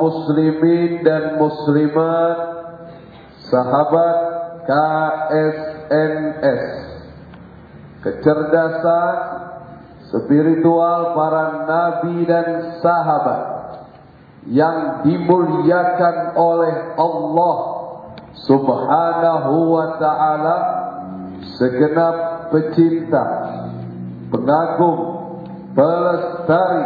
muslimin dan muslimat sahabat KSNS kecerdasan spiritual para nabi dan sahabat yang dimuliakan oleh Allah Subhanahu wa taala segenap pecinta pengagum pelestari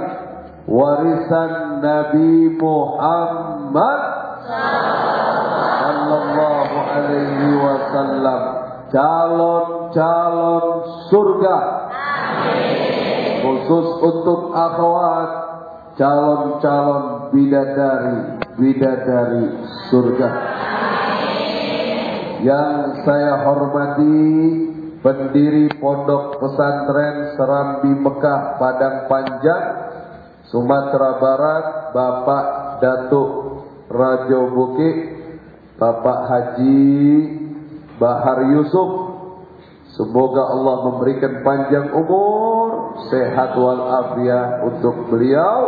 warisan Nabi Muhammad sallallahu alaihi wasallam. Calon-calon surga. Khusus untuk akhwat calon-calon bidadari bidadari surga. Yang saya hormati pendiri pondok pesantren Serambi Mekah Padang Panjang Sumatera Barat Bapak Datuk Rajo Bukit Bapak Haji Bahar Yusuf. Semoga Allah memberikan panjang umur Sehat walafiat untuk beliau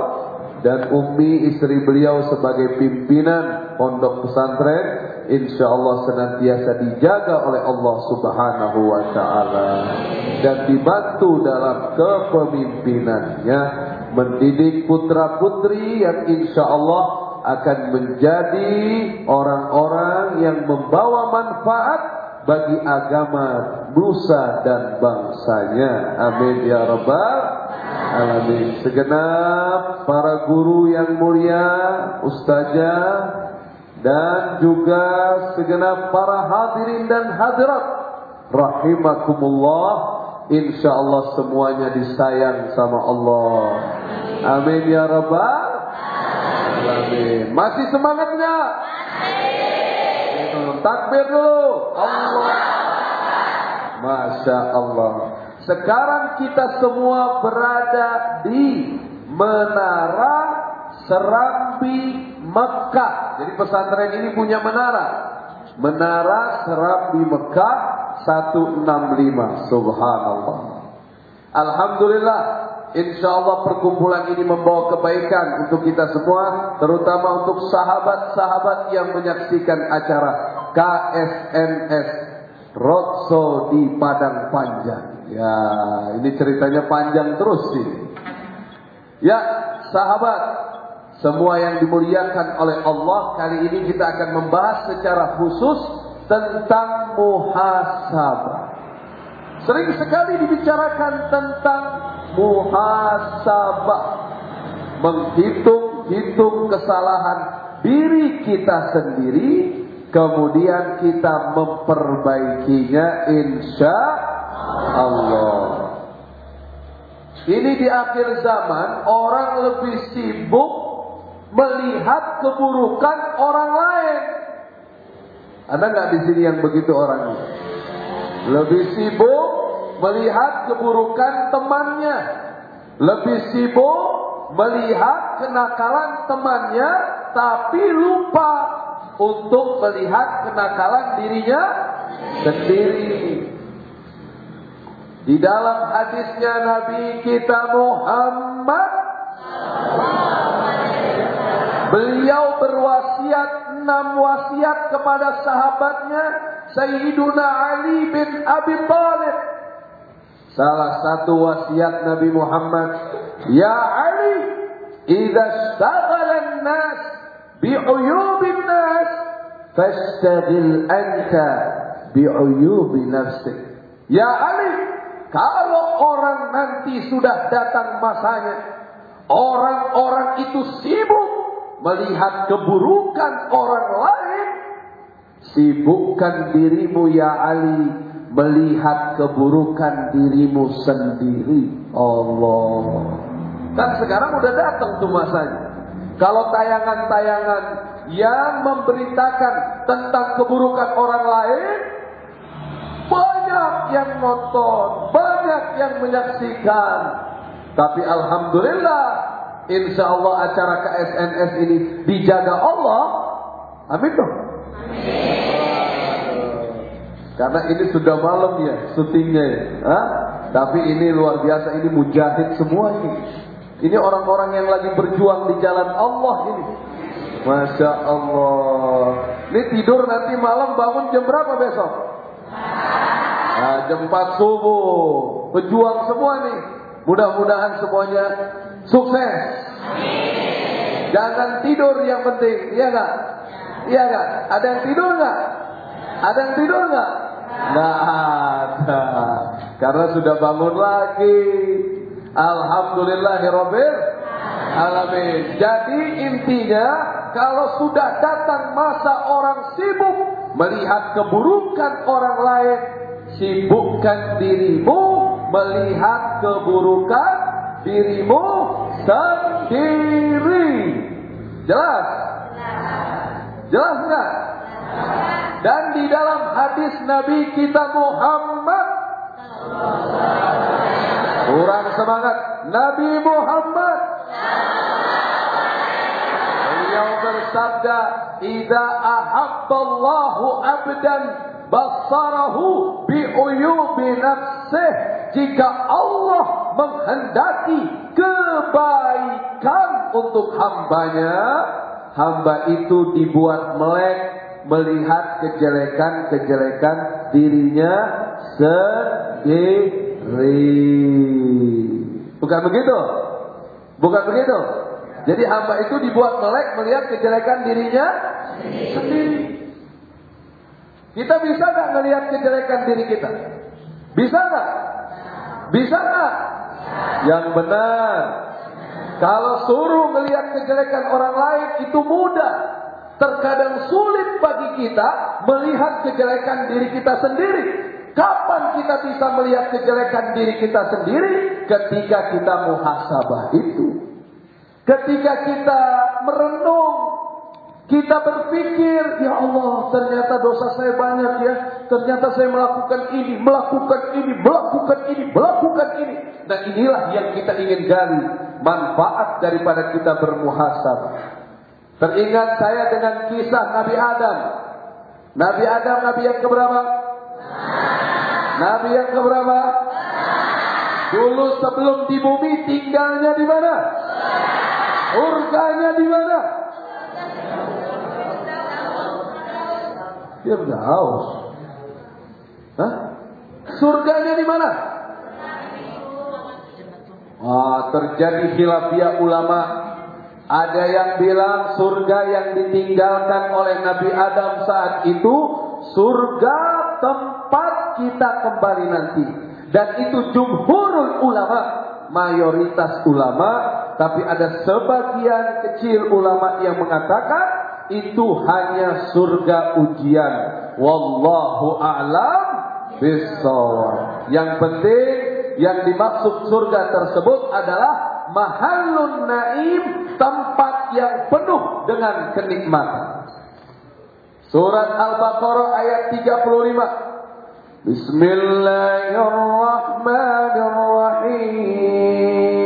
Dan Umi istri beliau sebagai pimpinan Pondok pesantren. Insya Allah senantiasa dijaga oleh Allah subhanahu wa ta'ala Dan dibantu dalam kepemimpinannya mendidik putra putri yang insya Allah akan menjadi orang-orang yang membawa manfaat bagi agama nusa dan bangsanya. Amin ya rabbal alamin. Segenap para guru yang mulia, ustazah dan juga segenap para hadirin dan hadirat rahimakumullah Insya Allah semuanya disayang sama Allah. Amin ya Rabbal Alamin. Masih semangat nggak? Takbir dulu. Allah. Masya Allah. Sekarang kita semua berada di menara Serambi Mekah. Jadi pesantren ini punya menara. Menara Serambi Mekah 165. Subhanallah. Alhamdulillah. Insya Allah perkumpulan ini membawa kebaikan untuk kita semua. Terutama untuk sahabat-sahabat yang menyaksikan acara KSNS Rotso di Padang Panjang. Ya, ini ceritanya panjang terus sih. Ya, sahabat, semua yang dimuliakan oleh Allah, kali ini kita akan membahas secara khusus tentang muhasabah. Sering sekali dibicarakan tentang muhasabah. Menghitung-hitung kesalahan diri kita sendiri, kemudian kita memperbaikinya insya Allah. Ini di akhir zaman orang lebih sibuk melihat keburukan orang lain. Ada nggak di sini yang begitu orangnya? Lebih sibuk melihat keburukan temannya. Lebih sibuk melihat kenakalan temannya, tapi lupa untuk melihat kenakalan dirinya sendiri. Di dalam hadisnya Nabi kita Muhammad Beliau berwasiat enam wasiat kepada sahabatnya Sayyiduna Ali bin Abi Thalib. Salah satu wasiat Nabi Muhammad, Ya Ali, idza ishtaghala an-nas bi'uyubin nas, fastaghil anta bi'uyubi nafsik. Ya Ali, kalau orang nanti sudah datang masanya, orang-orang itu sibuk melihat keburukan orang lain, sibukkan dirimu ya Ali melihat keburukan dirimu sendiri. Allah. Kan sekarang udah datang tuh masanya. Kalau tayangan-tayangan yang memberitakan tentang keburukan orang lain, banyak yang nonton, banyak yang menyaksikan. Tapi Alhamdulillah, insya Allah acara KSNS ini dijaga Allah. Amin dong. Karena ini sudah malam ya syutingnya ya. Hah? Tapi ini luar biasa, ini mujahid semua ini. Ini orang-orang yang lagi berjuang di jalan Allah ini. Masya Allah. Ini tidur nanti malam bangun jam berapa besok? Nah, jam 4 subuh. Pejuang semua nih. Mudah-mudahan semuanya sukses. Jangan tidur yang penting, iya gak? Iya gak? Ada yang tidur gak? Ada yang tidur gak? Nggak ada. Karena sudah bangun lagi. Alhamdulillahirobbil alamin. Jadi intinya kalau sudah datang masa orang sibuk melihat keburukan orang lain, sibukkan dirimu melihat keburukan dirimu sendiri. Jelas? Jelas enggak? Dan di dalam hadis Nabi kita Muhammad Kurang semangat Nabi Muhammad Beliau bersabda Iza ahabballahu abdan basarahu bi'uyubi nafsih jika Allah menghendaki kebaikan untuk hambanya hamba itu dibuat melek melihat kejelekan-kejelekan dirinya sendiri bukan begitu bukan begitu jadi hamba itu dibuat melek melihat kejelekan dirinya sendiri. Kita bisa nggak melihat kejelekan diri kita? Bisa nggak? Bisa nggak? Yang benar. Kalau suruh melihat kejelekan orang lain itu mudah. Terkadang sulit bagi kita melihat kejelekan diri kita sendiri. Kapan kita bisa melihat kejelekan diri kita sendiri? Ketika kita muhasabah itu. Ketika kita merenung, kita berpikir, ya Allah ternyata dosa saya banyak ya. ternyata saya melakukan ini, melakukan ini, melakukan ini, melakukan ini. Dan inilah yang kita ingin gali. Manfaat daripada kita bermuhasabah. Teringat saya dengan kisah Nabi Adam. Nabi Adam, Nabi yang keberapa? Nabi yang keberapa? Dulu sebelum di bumi tinggalnya di mana? Surganya di mana? Firdaus. Hah? Surganya di mana? Ah, terjadi khilafiyah ulama. Ada yang bilang surga yang ditinggalkan oleh Nabi Adam saat itu surga tempat kita kembali nanti. Dan itu jumhurul ulama, mayoritas ulama, tapi ada sebagian kecil ulama yang mengatakan itu hanya surga ujian. Wallahu a'lam bishawab. Yang penting yang dimaksud surga tersebut adalah mahallun naim, tempat yang penuh dengan kenikmatan. Surat Al-Baqarah ayat 35. Bismillahirrahmanirrahim.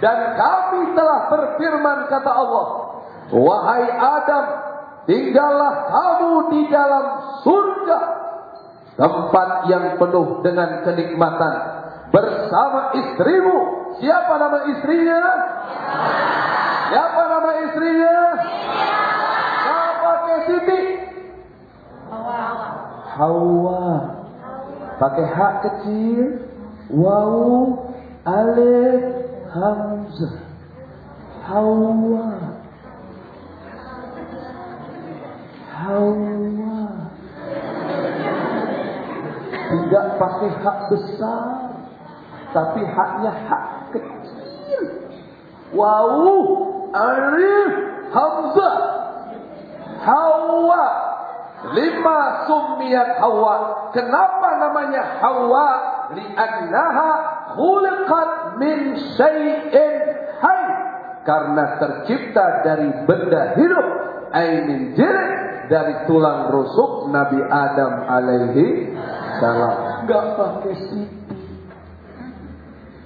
Dan kami telah berfirman kata Allah, Wahai Adam, tinggallah kamu di dalam surga, tempat yang penuh dengan kenikmatan, bersama istrimu. Siapa nama istrinya? Siapa nama istrinya? Siapa pakai Siti? Hawa. Pakai hak kecil. Waw. Alif. Hamzah. Hawa. Hawa. Tidak pakai hak besar. Tapi haknya hak kecil. Waw. Alif. Hamzah. Hawa. Lima summiyat Hawa. Kenapa namanya Hawa? Liannaha khuliqat min syai'in hay. Karena tercipta dari benda hidup. Ainin jirik. Dari tulang rusuk Nabi Adam alaihi salam. Gak pakai siti.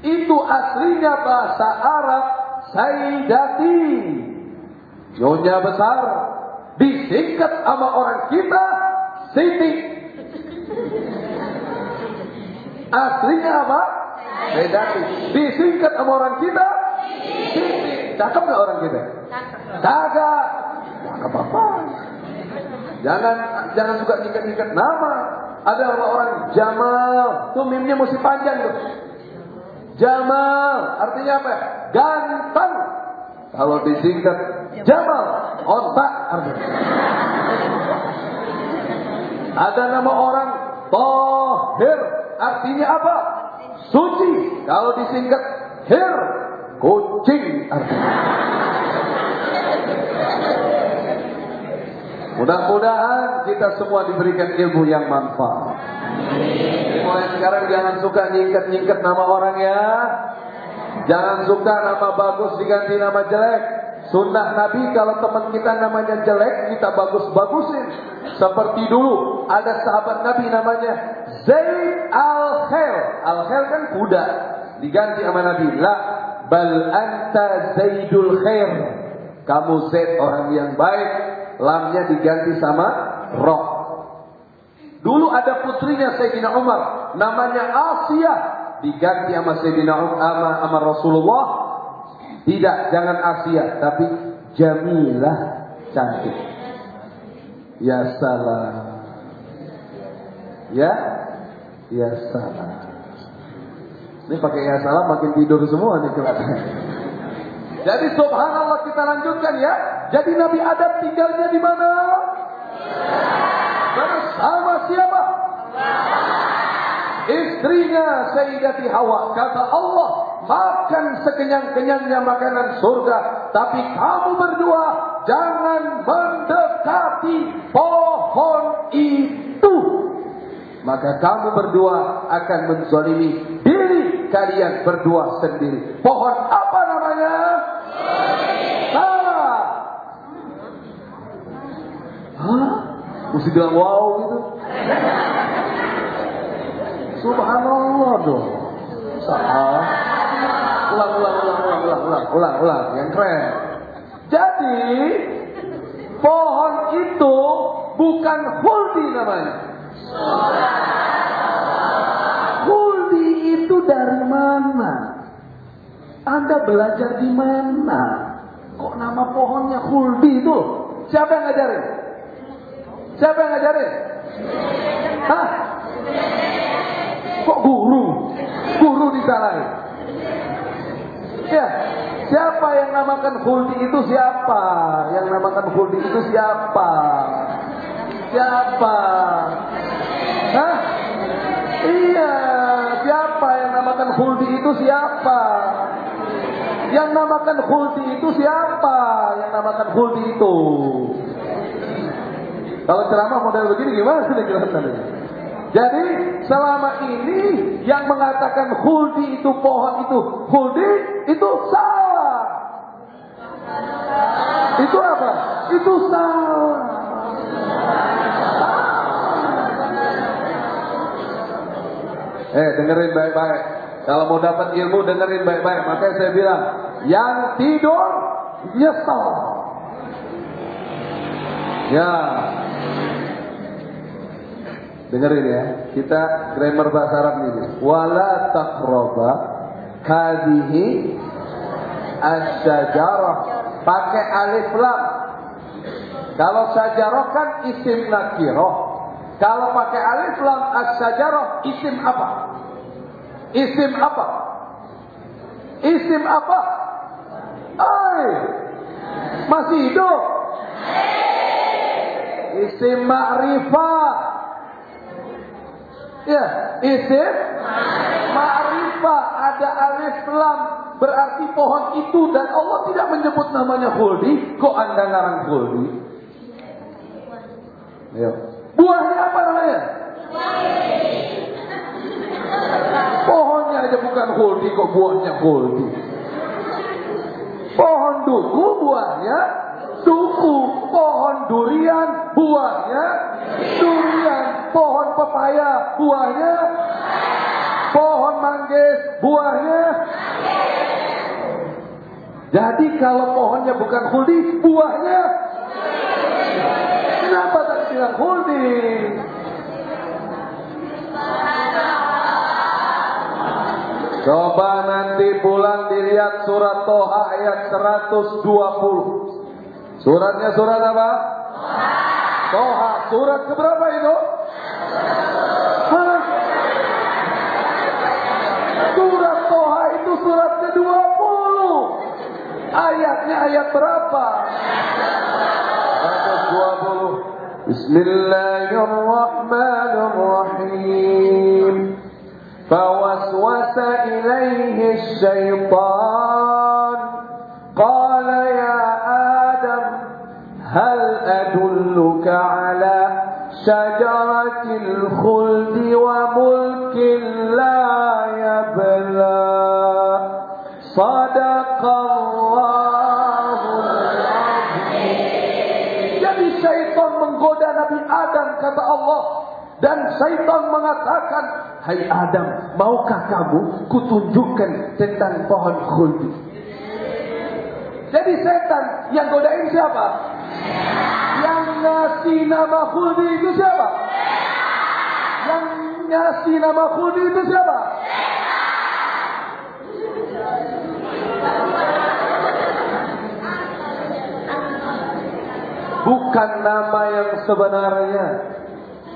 Itu aslinya bahasa Arab Sayyidati. Nyonya besar disingkat sama orang kita Siti. Aslinya apa? Sayyidati. Disingkat sama orang kita Siti. Cakep gak orang kita? Kagak. Cakep apa? Jangan jangan suka nyikat-nyikat nama. Ada orang Jamal, tuh mimnya mesti panjang tuh. Jamal, artinya apa? Ganteng. Kalau disingkat Jamal, otak artinya. Ada nama orang Tohir, artinya apa? Suci. Kalau disingkat Hir, kucing. Mudah-mudahan kita semua diberikan ilmu yang manfaat. Mulai sekarang jangan suka nyingkat-nyingkat nama orang ya. Jangan suka nama bagus diganti nama jelek. Sunnah Nabi kalau teman kita namanya jelek, kita bagus-bagusin. Seperti dulu ada sahabat Nabi namanya Zaid al-Khair. Al-Khair kan kuda. Diganti sama Nabi. La bal anta Zaidul Khair. Kamu Zaid orang yang baik. Lamnya diganti sama roh. Dulu ada putrinya Sayyidina Umar, namanya Asia, diganti sama Sayyidina Umar sama Rasulullah. Tidak, jangan Asia, tapi Jamilah cantik. Ya salam. Ya, ya salam. Ini pakai ya salam makin tidur semua nih kelihatannya. Jadi subhanallah kita lanjutkan ya. Jadi Nabi Adam tinggalnya di mana? Bersama siapa? Istrinya Sayyidati Hawa. Kata Allah, makan sekenyang-kenyangnya makanan surga. Tapi kamu berdua jangan mendekati pohon itu. Maka kamu berdua akan menzalimi diri kalian berdua sendiri. Pohon apa namanya? Salah. Hah? Mesti bilang wow gitu. Subhanallah dong. Salah. Ulang, ulang, ulang, ulang, ulang, ulang, ulang, ulang. Yang keren. Jadi, pohon itu bukan huldi namanya. Huldi itu dari mana? Anda belajar di mana? Kok nama pohonnya huldi itu? Siapa yang ngajarin? Siapa yang ngajarin? Hah? Kok guru? Guru disalahin. Ya, siapa yang namakan huldi itu siapa? Yang namakan huldi itu siapa? Siapa? Hah? Iya, siapa yang namakan huldi itu siapa? Yang namakan huldi itu siapa? Yang namakan huldi itu. Kalau ceramah model begini gimana sih jelasannya? Jadi selama ini yang mengatakan huldi itu pohon itu huldi itu salah. Itu apa? Itu salah. Eh dengerin baik-baik. Kalau mau dapat ilmu dengerin baik-baik. Makanya saya bilang yang tidur nyesel. Ya, Dengerin ya, kita grammar bahasa Arab ini. Wala taqraba hadhihi asyajarah. Pakai alif lam. Kalau sajarah kan isim nakiroh. Kalau pakai alif lam asyajarah isim apa? Isim apa? Isim apa? Ay, masih hidup. Isim ma'rifah. Ya, isim ma'rifah ada alif lam berarti pohon itu dan Allah tidak menyebut namanya khuldi, kok Anda ngarang khuldi? Ya. Buahnya apa namanya? Pohonnya aja bukan khuldi kok buahnya khuldi. Pohon duku buahnya duku. Pohon durian buahnya durian. Pohon pepaya buahnya pohon manggis buahnya jadi kalau pohonnya bukan huldi buahnya kenapa tak bilang huldi Coba nanti pulang dilihat surat Toha ayat 120. Suratnya surat apa? Toha. Surat keberapa itu? surat ke-20 ayatnya ayat berapa ayat 20 Bismillahirrahmanirrahim fawaswasa ilaihi syaitan qala ya adam hal adulluka ala شجرة الخلد وملك لا يبلغ Jadi syaitan menggoda Nabi Adam kata Allah dan syaitan mengatakan, Hai Adam, maukah kamu kutunjukkan tentang pohon kuldi? Jadi setan yang godain siapa? Yang ngasih nama kuldi itu siapa? Yang ngasih nama kuldi itu siapa? Bukan nama yang sebenarnya.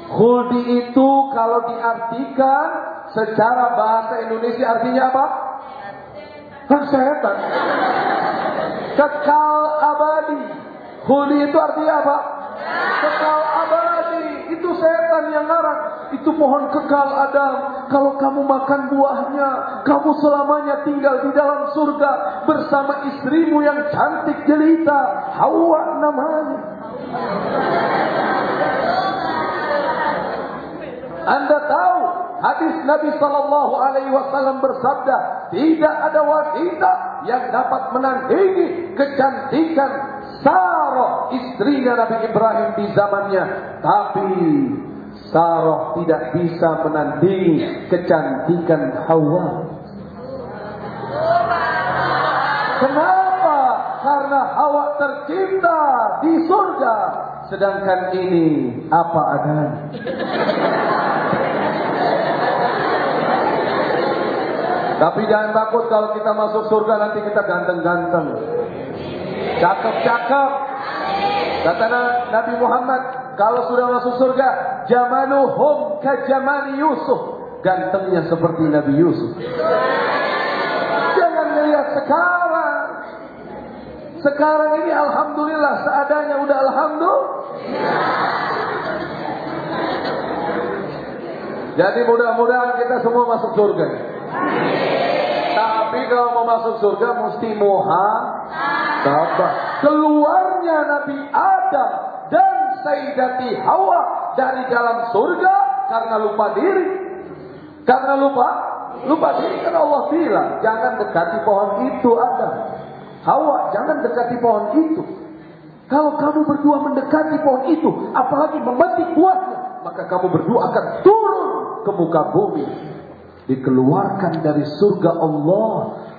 Khuldi itu kalau diartikan secara bahasa Indonesia artinya apa? Kan setan. Kekal abadi. Khuldi itu artinya apa? Kekal abadi. Itu setan yang ngarang. Itu pohon kekal Adam. Kalau kamu makan buahnya, kamu selamanya tinggal di dalam surga bersama istrimu yang cantik jelita. Hawa namanya. Anda tahu hadis Nabi Sallallahu Alaihi Wasallam bersabda, tidak ada wanita yang dapat menandingi kecantikan Sarah istrinya Nabi Ibrahim di zamannya, tapi Sarah tidak bisa menandingi kecantikan Hawa. Kenapa? Karena Hawa tercipta di surga, sedangkan ini apa adanya. Tapi jangan takut kalau kita masuk surga nanti kita ganteng-ganteng. Cakep-cakep. Kata Nabi Muhammad, kalau sudah masuk surga, jamanuhum ke jamani Yusuf. Gantengnya seperti Nabi Yusuf. Jangan melihat sekarang. Sekarang ini Alhamdulillah seadanya udah Alhamdulillah. Jadi mudah-mudahan kita semua masuk surga. Tapi kalau mau masuk surga mesti muhasabah. Keluarnya Nabi Adam dan Sayyidati Hawa dari dalam surga karena lupa diri. Karena lupa lupa diri kan Allah bilang jangan dekati pohon itu Adam. Hawa jangan dekati pohon itu. Kalau kamu berdua mendekati pohon itu, apalagi memetik buahnya, maka kamu berdua akan turun ke muka bumi. Dikeluarkan dari surga Allah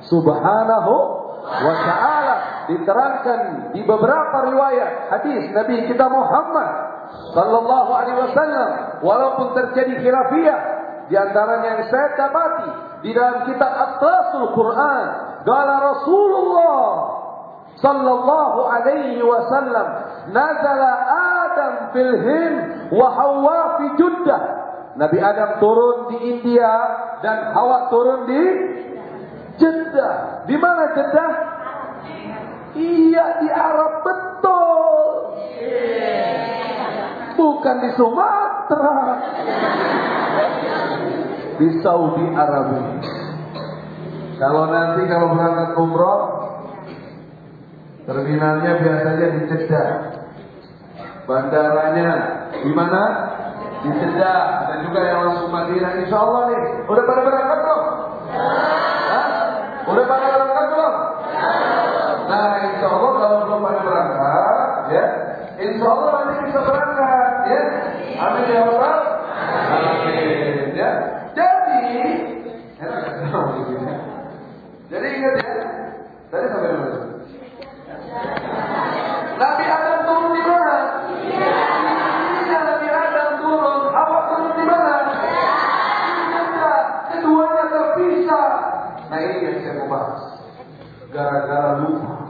Subhanahu wa taala. Diterangkan di beberapa riwayat hadis Nabi kita Muhammad sallallahu alaihi wasallam. Walaupun terjadi khilafiyah di antaranya yang saya dapati di dalam kitab At-Tasul Quran qala Rasulullah sallallahu alaihi wasallam nazala Adam fil Hind wa Hawa fi Juddah Nabi Adam turun di India dan Hawa turun di Jeddah. Di mana Jeddah? Iya di Arab betul. Bukan di Sumatera. Di Saudi Arabia. Kalau nanti kalau berangkat umroh, terminalnya biasanya di Jeddah. Bandaranya di mana? di Jeddah dan juga yang langsung Madinah insya Allah nih udah pada berangkat belum? Hah? Udah pada berangkat belum? Nah insya Allah kalau belum pada berangkat ya insya Allah nanti bisa berangkat ya Amin ya Allah Amin ya jadi jadi ingat ya tadi sampai mana? Nabi Adam turun di mana? Nah ini yang saya mau bahas. Gara-gara lupa.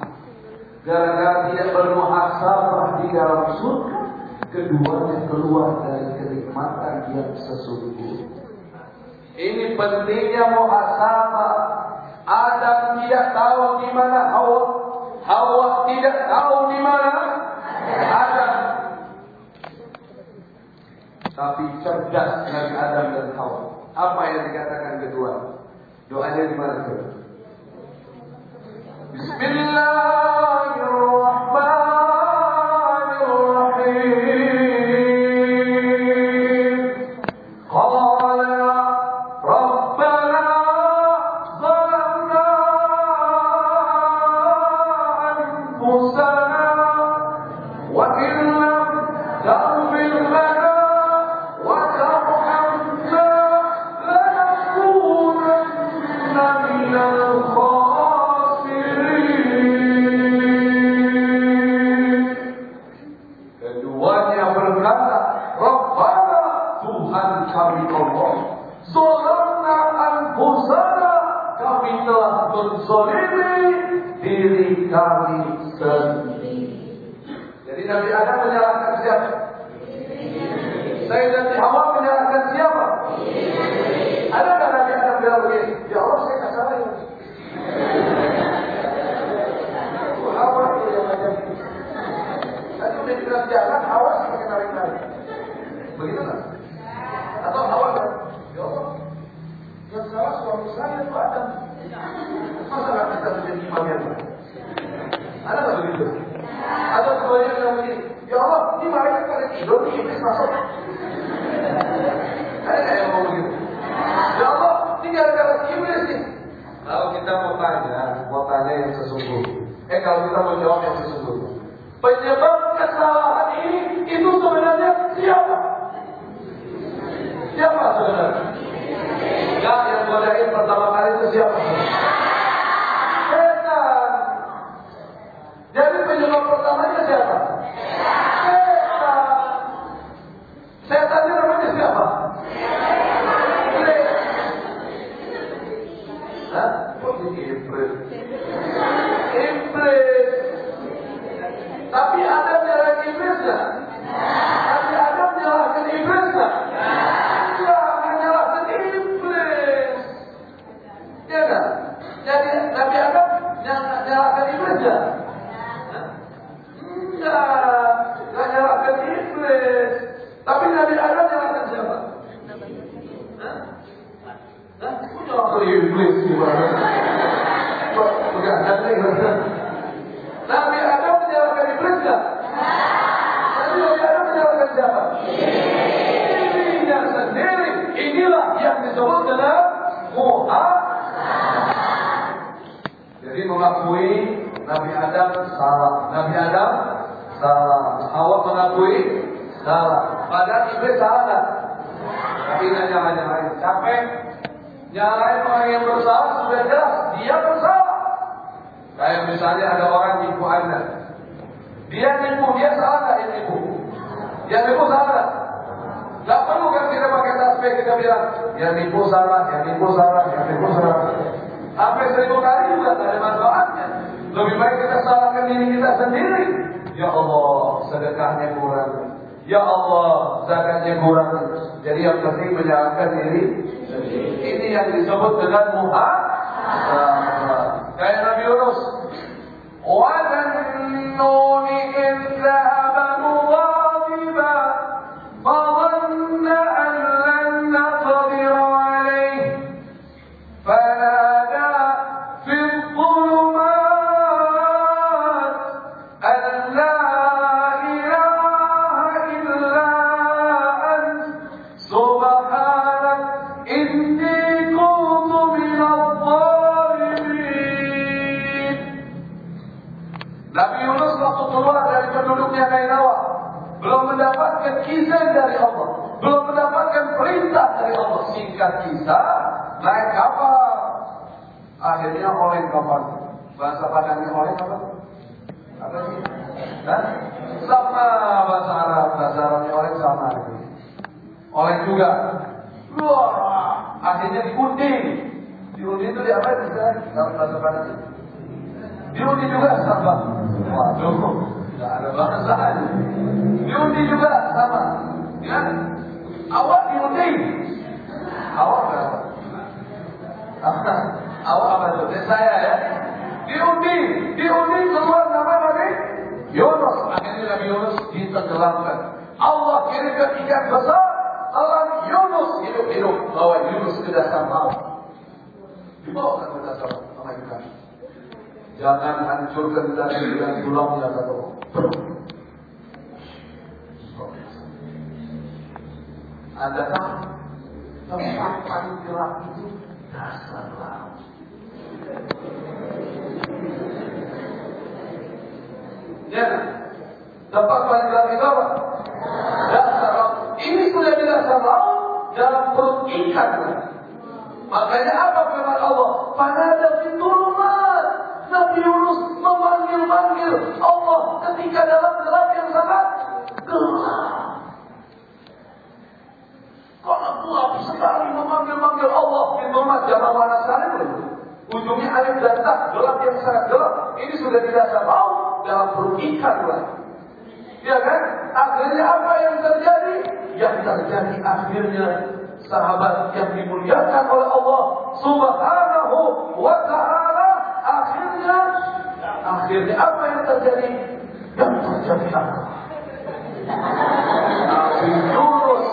Gara-gara tidak bermuhasabah di dalam surga. Keduanya keluar dari kenikmatan yang sesungguhnya. Ini pentingnya muhasabah. Adam tidak tahu di mana Hawa. Hawa tidak tahu di mana Adam. Tapi cerdas Nabi Adam dan Hawa. Apa yang dikatakan kedua? Doanya di mana coba? Kita mau tanya, mau tanya yang sesungguhnya. Eh kalau kita mau jawab yang sesungguhnya. Penyebab kesalahan ini itu sebenarnya siapa? Siapa sebenarnya? Ya, yang godain pertama kali itu siapa? Nyalain orang yang bersalah sudah jelas. Dia bersalah. Kayak misalnya ada orang nipu Anda. Dia nipu, dia salah nggak yang nipu? Yang nipu salah? Gak perlu kan kita pakai tasbih kita bilang, yang nipu salah, yang nipu salah, yang nipu salah. Sampai seribu kali juga tak ada manfaatnya. Lebih baik kita salahkan diri kita sendiri. Ya Allah, sedekahnya kurang. Ya Allah, zakatnya kurang. Jadi yang penting menyalahkan diri. Ini yang disebut dengan muha. Kayak Nabi Yunus. Wa dhannuni in dhahaba Bahasa Padangnya oleng apa? Apa sih? Sama bahasa Arab, bahasa Arabnya oleng sama. Oleng juga. Wah, akhirnya diundi. Diundi itu di apa? Kalau bahasa Padangnya? Diundi juga sama. Waduh, nggak ada bahasaan. Diundi juga sama. Ya, awak diundi. Awak berapa? awak apa itu? Saya ya. Diundi, diundi keluar nama Nabi Yunus. Akhirnya Yunus ditenggelamkan. Allah kirimkan ikan besar. Allah Yunus hidup-hidup bawa Yunus ke dasar laut. Dibawa ke dasar sama ikan. Jangan hancurkan dengan tulangnya kata Allah. Anda tahu tempat paling gelap itu dasar laut. Ya, tempat paling itu apa? Dasar. Ini sudah di dasar dalam perut ikan. Makanya apa firman Allah? Fanada fitulumat. Nabi Yunus memanggil-manggil Allah ketika dalam gelap yang sangat gelap. Kalau gelap sekali memanggil-manggil Allah, fitulumat zaman mana sekali belum? Ujungnya alif dan tak, gelap yang sangat gelap. Ini sudah di dasar dalam perut ikan lagi. Ya kan? Akhirnya apa yang terjadi? Yang terjadi akhirnya sahabat yang dimuliakan oleh Allah Subhanahu wa taala akhirnya akhirnya apa yang terjadi? Yang terjadi? Nabi Yunus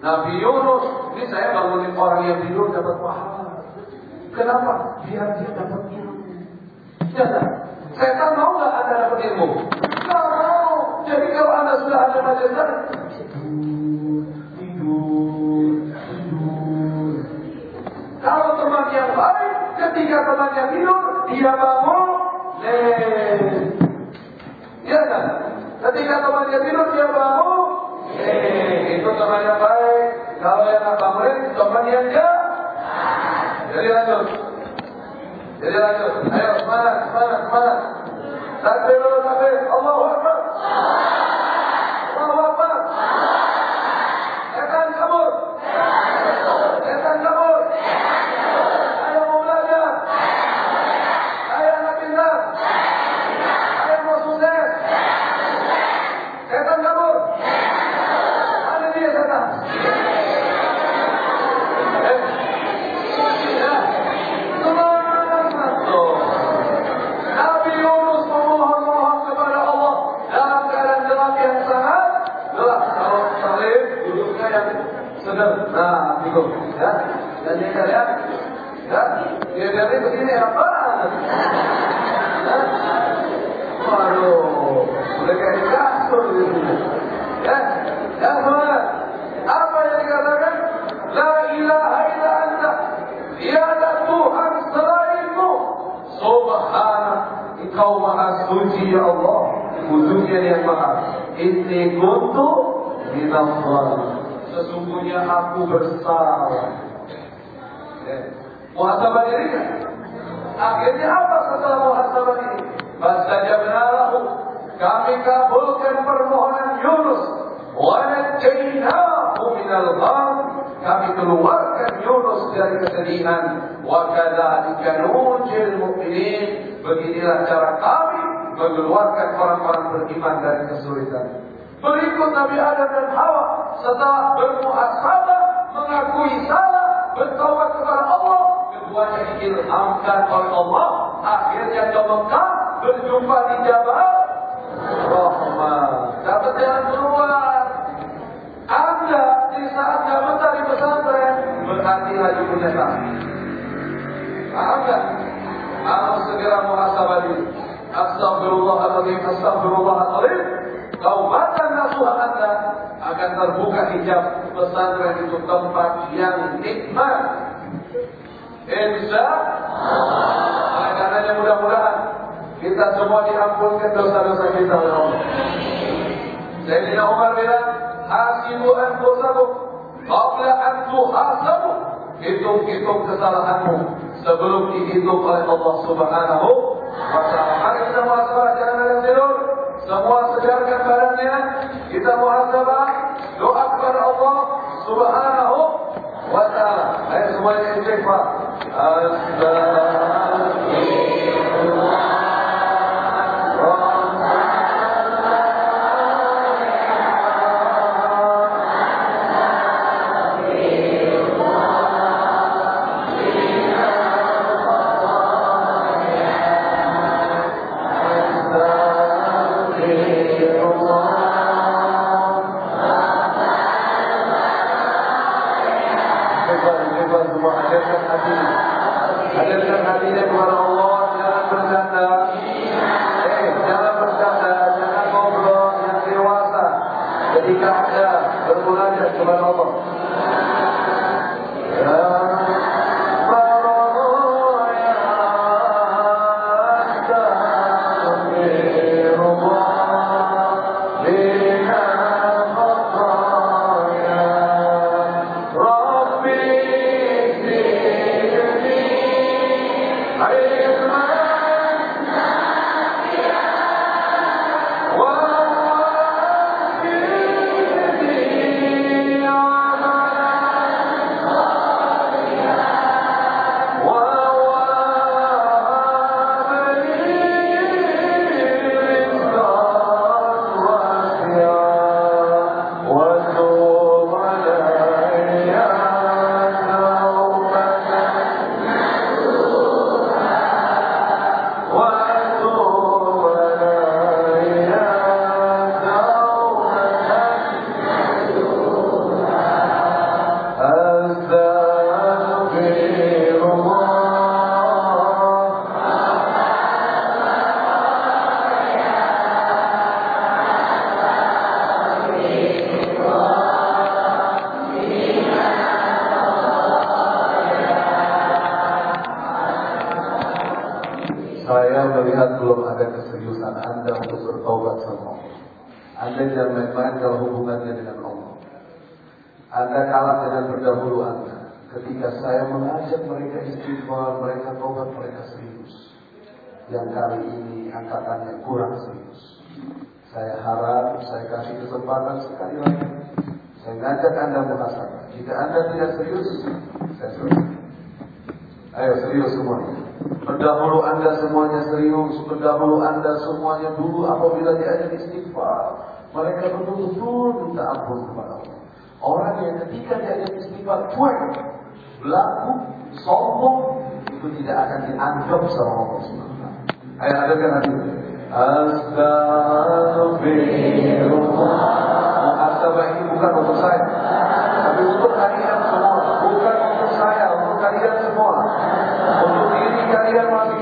Nabi Yunus, ini saya bangunin orang yang tidur dapat pahala. Kenapa? Biar dia dapat ilmu. Ya kan? Setan mau nggak anda dapat ilmu? Nggak mau. Jadi kalau anda sudah ada majelis tidur, tidur, tidur. Kalau teman yang baik, ketika temannya tidur, dia bangun, eh, ya kan? Ketika temannya tidur, dia bangun, eh, itu teman yang baik. Kalau yang nggak bangunin, teman yang jahat. Jadi lanjut. Jadi lanjut. Ayo, semangat, semangat, semangat. Takbir dulu, takbir. Allahu sedang. Nah, itu ya. Dan dia kalian, ya, dia dari begini apa? Ya. Waduh, udah kayak kasur gitu. Ya, ya semangat. Apa yang dikatakan? La ilaha illa anta. Tiada Tuhan selainmu. Subhana. Engkau maha suci ya Allah. Wujudnya yang maha. Inni kuntu minal Sesungguhnya aku bersalah. Ya. Muhasabah diri? Akhirnya apa setelah muhasabah ini? Fastajabna lahu. Kami kabulkan permohonan Yunus. Wa najjaynahu minal gham. Kami keluarkan Yunus dari kesedihan. Wa kadzalika nunjil mu'minin. Beginilah cara kami mengeluarkan orang-orang beriman dari kesulitan. Berikut Nabi Adam dan Hawa setelah bermuhasabah, mengakui salah, bertaubat kepada Allah, keduanya diilhamkan oleh Allah, akhirnya ke Mekah berjumpa di Jabal Rahmah. Dapat jalan keluar. Anda di saat betah di pesantren, berhati lagi punya Paham nggak? Harus segera muhasabah diri. Astagfirullahaladzim, astagfirullahaladzim. Nasuhan Anda akan terbuka hijab pesantren itu tempat yang nikmat. Insya Allah. Karenanya mudah-mudahan kita semua diampunkan dosa-dosa kita oleh Allah. Sayyidina Umar bilang, hasibu anfusakum qabla an tuhasabu. Hitung-hitung kesalahanmu sebelum dihitung oleh Allah Subhanahu wa taala. Mari kita muhasabah jangan ada tidur. Semua sejarkan badannya. Kita muhasabah doa kepada Allah Subhanahu wa taala. Ayo semuanya istighfar. Istighfar sekali lagi. Saya ngajak Anda muhasabah. Jika Anda tidak serius, saya selesai. Ayo serius semuanya. Pendahulu Anda semuanya serius. Pendahulu Anda semuanya dulu apabila diajak istighfar. Mereka betul-betul minta ampun kepada Allah. Orang yang ketika diajak istighfar cuek, berlaku, sombong, itu tidak akan dianggap sama Allah. Ayo adakan hati. Astagfirullah. Bukan untuk saya. Tapi untuk kalian semua. Bukan untuk saya, untuk kalian semua. Untuk diri kalian masing-masing.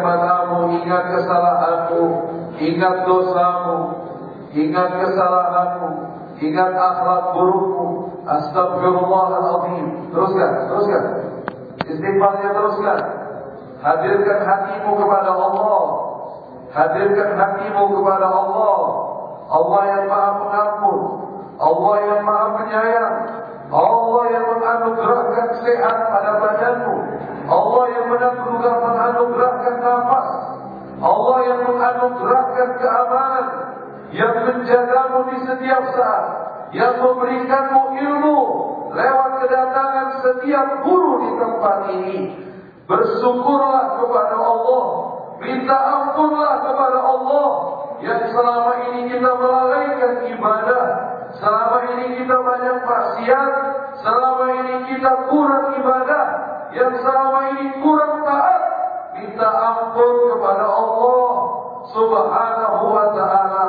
Matamu, ingat kesalahanmu, ingat dosamu, ingat kesalahanmu, ingat akhlak burukmu. Astagfirullahaladzim. Teruskan, teruskan. Istighfarnya teruskan. Hadirkan hatimu kepada Allah. Hadirkan hatimu kepada Allah. Allah yang maha pengampun. Allah yang maha penyayang. Allah yang menganugerahkan sehat pada badanmu. Allah yang menganugerahkan menganugerahkan nafas. Allah yang menganugerahkan keamanan. Yang menjagamu di setiap saat. Yang memberikanmu ilmu. Lewat kedatangan setiap guru di tempat ini. Bersyukurlah kepada Allah. Minta ampunlah kepada Allah. Yang selama ini kita melalaikan ibadah. Selama ini kita banyak maksiat. Selama ini kita kurang ibadah. Yang selama ini kurang taat. Minta ampun kepada Allah subhanahu wa ta'ala.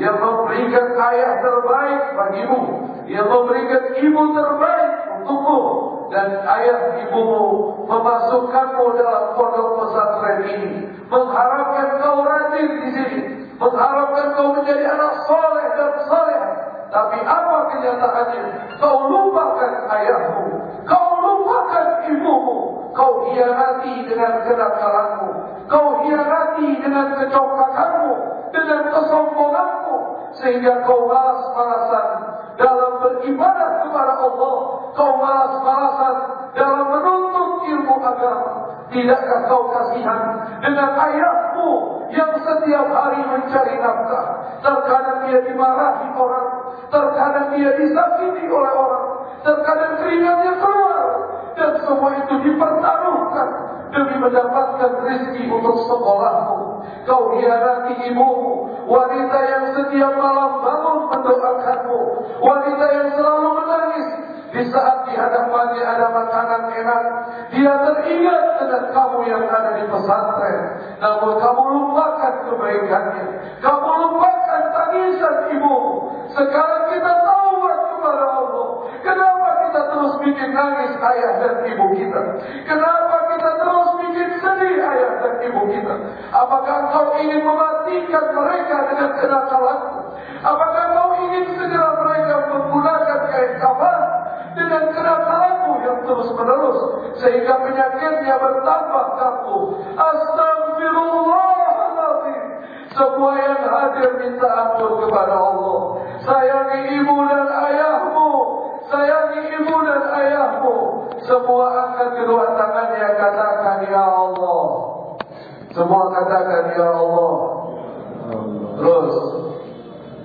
Yang memberikan ayah terbaik bagimu. Yang memberikan ibu terbaik untukmu. Dan ayah ibumu memasukkanmu dalam pondok pesantren ini. Mengharapkan kau rajin di sini. Mengharapkan kau menjadi anak soleh dan soleh. Tapi apa kenyataannya? Kau lupakan ayahmu. Kau lupakan ibumu. Kau hianati dengan kenakalanmu. Kau hianati dengan kecokakanmu. Dengan kesombonganmu. Sehingga kau malas-malasan dalam beribadah kepada Allah. Kau malas-malasan dalam menuntut ilmu agama. Tidakkah kau kasihan dengan ayahmu yang setiap hari mencari nafkah? Terkadang dia dimarahi orang, terkadang dia disakiti oleh orang, terkadang keringatnya keluar, dan semua itu dipertaruhkan demi mendapatkan rezeki untuk sekolahmu. Kau hianati ibumu, wanita yang setiap malam bangun mendoakanmu, wanita yang selalu menangis. Di saat di hadapannya ada makanan enak, dia teringat dengan kamu yang ada di pesantren. Namun kamu lupakan kebaikannya, kamu lupakan tangisan ibu. Sekarang kita tahu kepada Allah. Kenapa kita terus bikin nangis ayah dan ibu kita? Kenapa kita terus bikin sedih ayah dan ibu kita? Apakah kau ingin mematikan mereka dengan kenakalanmu? Apakah kau ingin segera mereka menggunakan kain kafan dengan kenakalanmu yang terus menerus sehingga penyakitnya bertambah kambuh? Astagfirullahaladzim. Semua yang hadir minta ampun kepada Allah. Sayangi ibu dan ayahmu. Sayangi ibu dan ayahmu. Semua angkat kedua tangannya katakan Ya Allah. Semua katakan Ya Allah. Terus.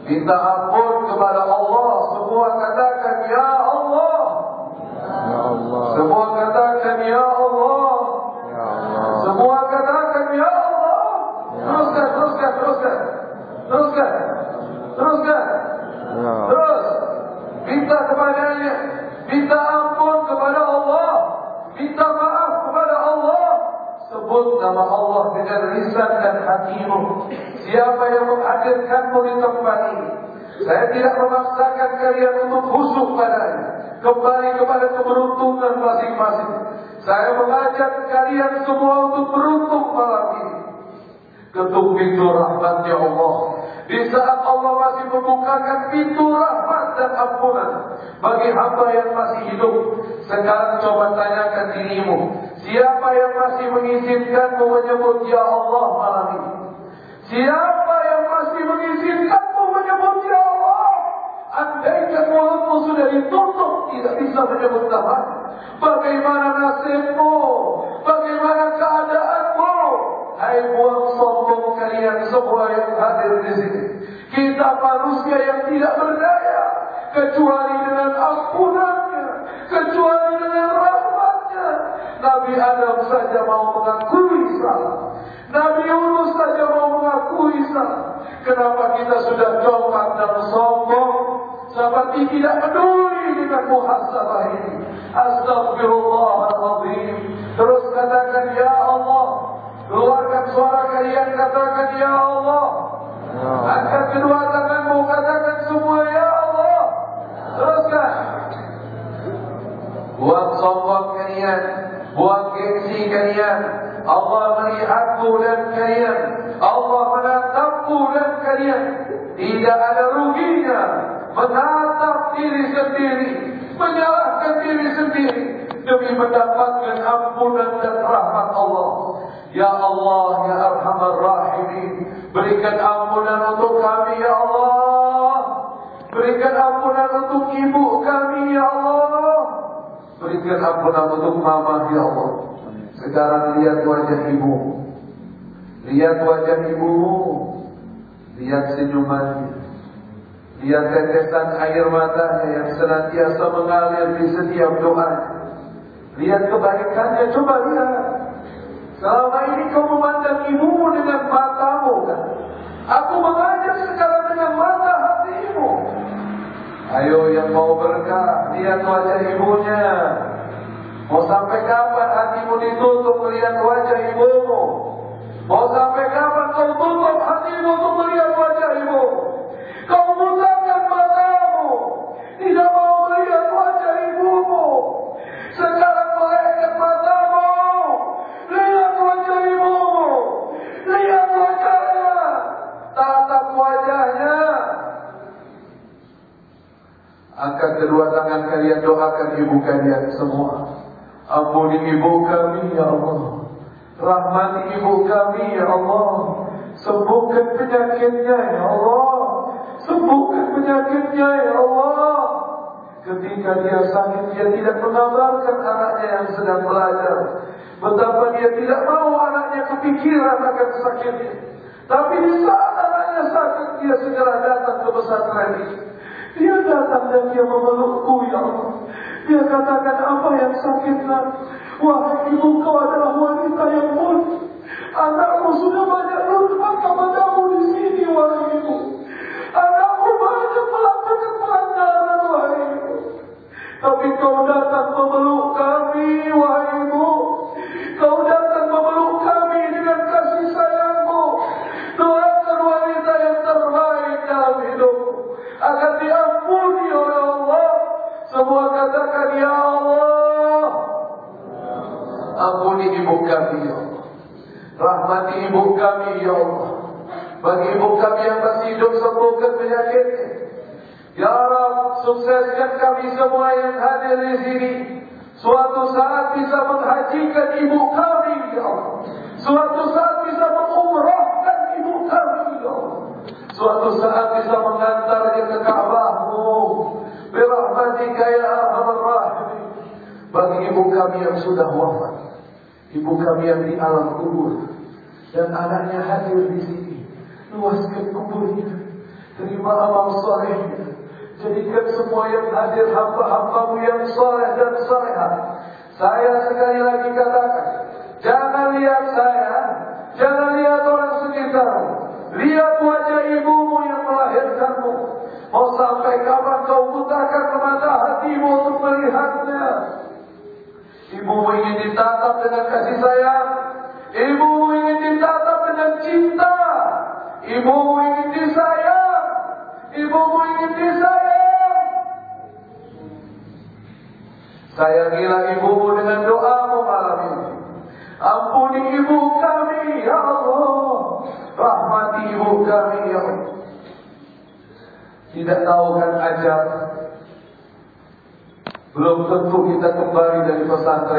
Minta ampun kepada Allah. Semua katakan Ya Allah. Ya Allah. Semua katakan Ya Allah. Ya Allah. Semua katakan Ya Allah. Teruskan, teruskan, teruskan. Teruskan. Teruskan. Ya. Terus minta kepadanya, minta ampun kepada Allah, minta maaf kepada Allah. Sebut nama Allah dengan lisan dan hatimu. Siapa yang menghadirkanmu di tempat ini? Saya tidak memaksakan kalian untuk khusyuk padanya. Kembali kepada keberuntungan masing-masing. Saya mengajak kalian semua untuk beruntung malam ini. Ketuk pintu rahmatnya Allah. Di saat Allah masih membukakan pintu rahmat dan ampunan bagi hamba yang masih hidup. Sekarang coba tanyakan dirimu. Siapa yang masih mengizinkanmu menyebut Ya Allah malam ini? Siapa yang masih mengizinkanmu menyebut Ya Allah? Andaikan mulutmu sudah ditutup, tidak bisa menyebut nama. Bagaimana nasibmu? Bagaimana keadaanmu? Hai buang sombong kalian semua yang hadir di sini. Kita manusia yang tidak berdaya. Kecuali dengan ampunannya. Kecuali dengan rahmatnya. Nabi Adam saja mau mengakui salah. Nabi Yunus saja mau mengakui salah. Kenapa kita sudah jongkak dan sombong? Seperti tidak peduli dengan muhasabah ini. Astagfirullahaladzim. Terus katakan, Ya Allah. Keluarkan suara kalian, katakan, Ya Allah. Angkat kedua tanganmu, katakan semua, Ya Allah. Teruskan. Buang sombong kalian. Buang gengsi kalian. Allah melihatku dan kalian. Allah menatapku dan kalian. Tidak ada ruginya menatap diri sendiri, menyalahkan diri sendiri demi mendapatkan ampunan dan rahmat Allah. Ya Allah, Ya Arhamar Rahimin, berikan ampunan untuk kami, Ya Allah. Berikan ampunan untuk ibu kami, Ya Allah. Berikan ampunan untuk mama, Ya Allah. Sekarang lihat wajah ibu. Lihat wajah ibumu. Lihat senyumannya. Lihat tetesan air matanya yang senantiasa mengalir di setiap doa. Lihat kebaikannya, coba lihat. Selama ini kau memandang ibumu dengan matamu kan? Aku mengajak sekarang dengan mata hatimu. Ayo yang mau berkah, lihat wajah ibunya. Mau sampai kapan hatimu ditutup sakitnya. Tapi di saat anaknya sakit, dia segera datang ke pesantren ini. Ampuni ibu kami, Ya Allah. Rahmati ibu kami, Ya Allah. Bagi ibu kami yang masih hidup sembuhkan penyakitnya. Ya Rab, sukseskan kami semua yang hadir di sini. Suatu saat bisa menghajikan ibu kami, Ya Allah. Suatu saat bisa mengumrahkan ibu kami, Ya Allah. Suatu saat bisa mengantarnya ke Ka'bahmu. Birahmatika ya Rahimin. Bagi ibu kami yang sudah wafat. Ibu kami yang di alam kubur. Dan anaknya hadir di sini. Luaskan kuburnya. Terima amal solehnya. Jadikan semua yang hadir hamba-hambamu yang soleh dan soleha. Saya sekali lagi katakan. Jangan lihat saya. Jangan lihat orang sekitar. Lihat wajah ibumu yang melahirkanmu. Mau sampai kapan kau butakan mata hatimu untuk melihatnya. Ibumu ingin ditatap dengan kasih sayang. Ibumu ingin ditatap dengan cinta. Ibumu ingin disayang. Ibumu ingin disayang. Sayangilah ibumu dengan doamu malam ini. Ampuni ibu kami, ya Allah. Rahmati ibu kami, ya Allah. Tidak tahu kan ajal. Belum tentu kita kembali dari pesantren